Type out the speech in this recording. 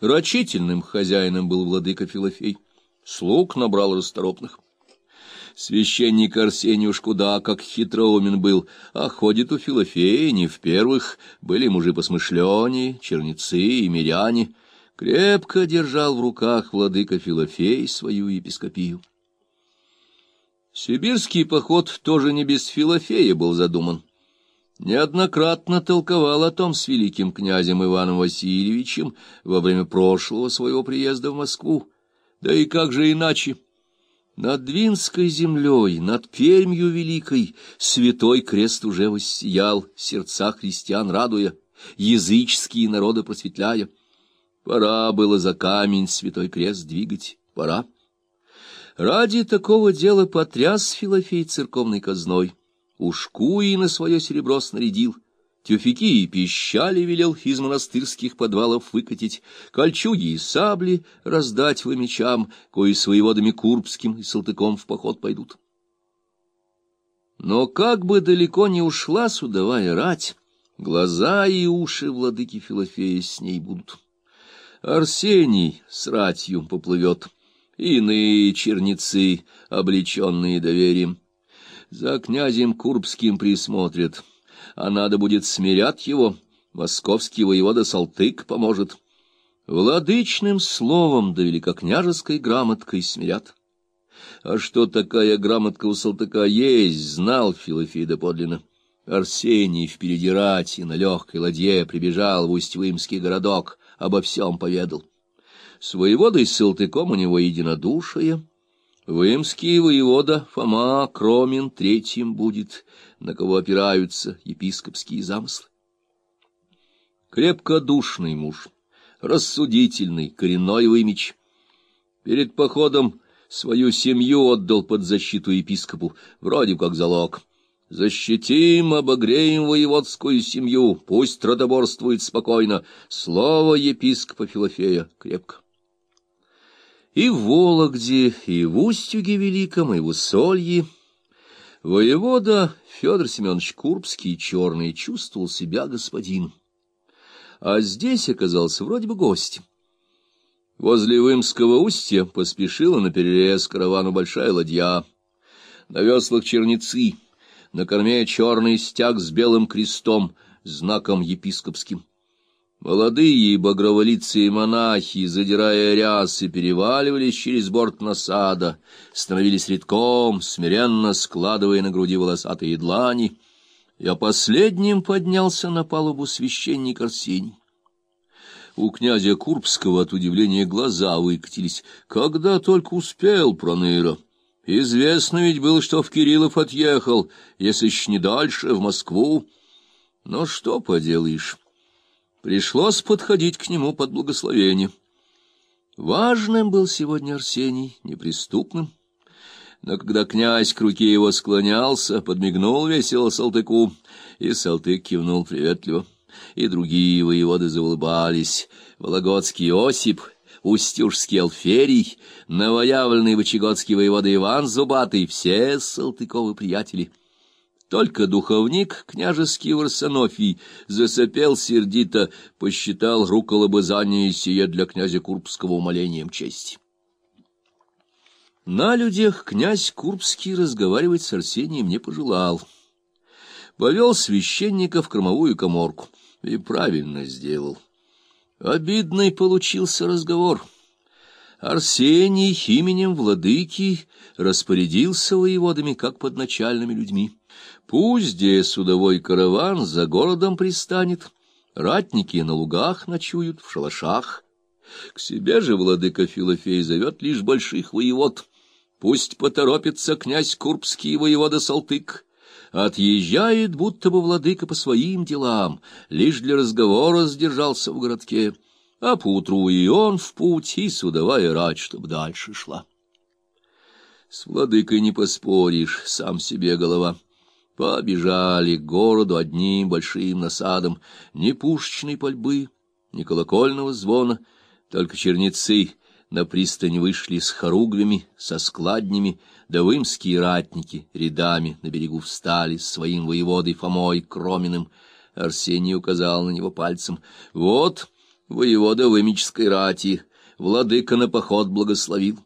Рачительным хозяином был владыка Филофей, слуг набрал расторопных. Священник Арсений уж куда как хитроумен был, а ходит у Филофея не в первых, были мужи посмышленнее, черницы и миряне. Крепко держал в руках владыка Филофей свою епископию. Сибирский поход тоже не без Филофея был задуман. Неоднократно толковал о том с великим князем Иваном Васильевичем во время прошлого своего приезда в Москву. Да и как же иначе? Над Двинской землей, над Пермью великой, святой крест уже воссиял, сердца христиан радуя, языческие народы просветляя. Пора было за камень святой крест двигать, пора. Ради такого дела потряс Филофей церковной казной, ушку и на свое серебро снарядил, тюфяки и пищали велел из монастырских подвалов выкатить, кольчуги и сабли раздать в мечам, кои с воеводами Курбским и Салтыком в поход пойдут. Но как бы далеко не ушла судовая рать, глаза и уши владыки Филофея с ней будут. Арсений с ратью поплывет, иные черницы, облеченные доверием. За князем Курбским присмотрят — а надо будет смирять его, московский воевода Салтык поможет. Владычным словом да великокняжеской грамоткой смирят. А что такая грамотка у Салтыка есть, знал Филофей доподлинно. Арсений впереди рати на легкой ладье прибежал в Усть-Вымский городок, обо всем поведал. С воеводой Салтыком у него единодушие — Вымский воевода Фома Кромин третьим будет, на кого опираются епископские замыслы. Крепкодушный муж, рассудительный, коренной вымич. Перед походом свою семью отдал под защиту епископу, вроде как залог. Защитим, обогреем воеводскую семью, пусть родоборствует спокойно. Слово епископа Филофея крепко. И в Вологде, и в Устюге Великом, и в Усолье воевода Федор Семенович Курбский черный чувствовал себя господином. А здесь оказался вроде бы гостем. Возле Вымского устья поспешила на перерез каравану большая ладья. На веслах черницы, на корме черный стяг с белым крестом, знаком епископским. Молодые багроволицые монахи, задирая рясы, переваливались через борт насада, становились редком, смиренно складывая на груди волосатые длани. Я последним поднялся на палубу священник Арсений. У князя Курбского от удивления глаза выкатились. Когда только успел Проныра. Известно ведь было, что в Кириллов отъехал, если еще не дальше, в Москву. Но что поделаешь... Пришлось подходить к нему под благословение. Важным был сегодня Арсений, неприступным. Но когда князь к руке его склонялся, подмигнул весело Салтыку, и Салтык кивнул приветливо. И другие воеводы заулыбались. Вологодский Осип, Устюжский Алферий, новоявленный вычегодский воевода Иван Зубатый — все Салтыковы приятели — только духовник княжеский Варсонофий засопел сердито, посчитал руколобызание сие для князя Курбского умолением чести. На людях князь Курбский разговаривать с Арсением не пожелал. Повел священника в кормовую коморку и правильно сделал. Обидный получился разговор. Арсений именем владыки распорядился воеводами, как подначальными людьми. Пусть где судовой караван за городом пристанет, ратники на лугах ночуют, в шалашах. К себе же владыка Филофей зовет лишь больших воевод. Пусть поторопится князь Курбский воевода Салтык. Отъезжает, будто бы владыка по своим делам, лишь для разговора сдержался в городке. А поутру и он в путь, и судовая рать, чтоб дальше шла. С владыкой не поспоришь, сам себе голова. Побежали к городу одним большим насадом, ни пушечной пальбы, ни колокольного звона, только черницы на пристань вышли с хоругвями, со складнями, да вымские ратники рядами на берегу встали с своим воеводой Фомой Кроминым. Арсений указал на него пальцем. — Вот воевода Вымечской рати, владыка на поход благословил.